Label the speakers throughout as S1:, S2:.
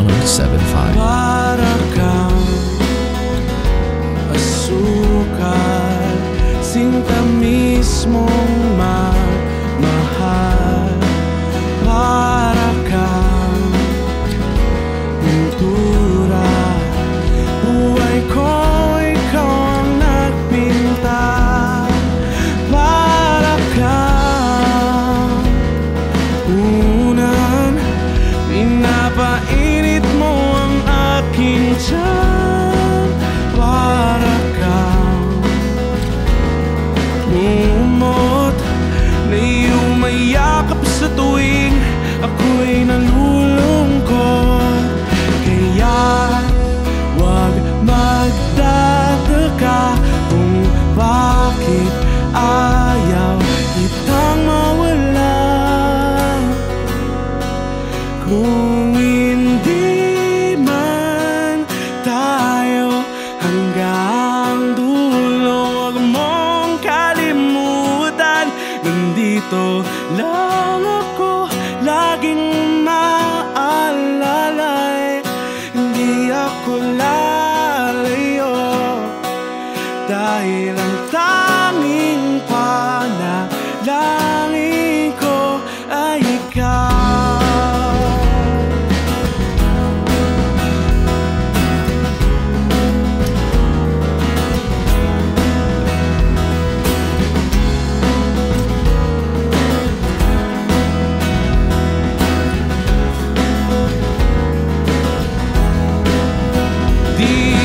S1: 1075. Para kang asukal, sinta mismo. sa tuwing ako'y nalulungkot laging deep.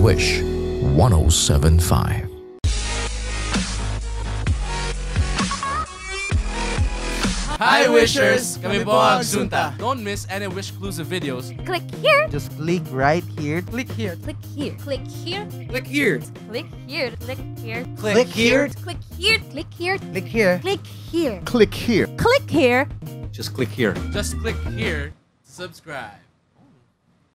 S2: Wish 1075.
S3: Hi Wishers! Kami po ang Sunta. Don't miss any Wish exclusive videos.
S4: Click here.
S5: Just click right here.
S6: Click here.
S4: Click here. Click here.
S6: Click here.
S4: Click here. Click here.
S6: Click here.
S4: Click here. Click here.
S5: Click here.
S4: Click here.
S7: Click here.
S4: Click here.
S6: Just click here.
S3: Just click here. Subscribe.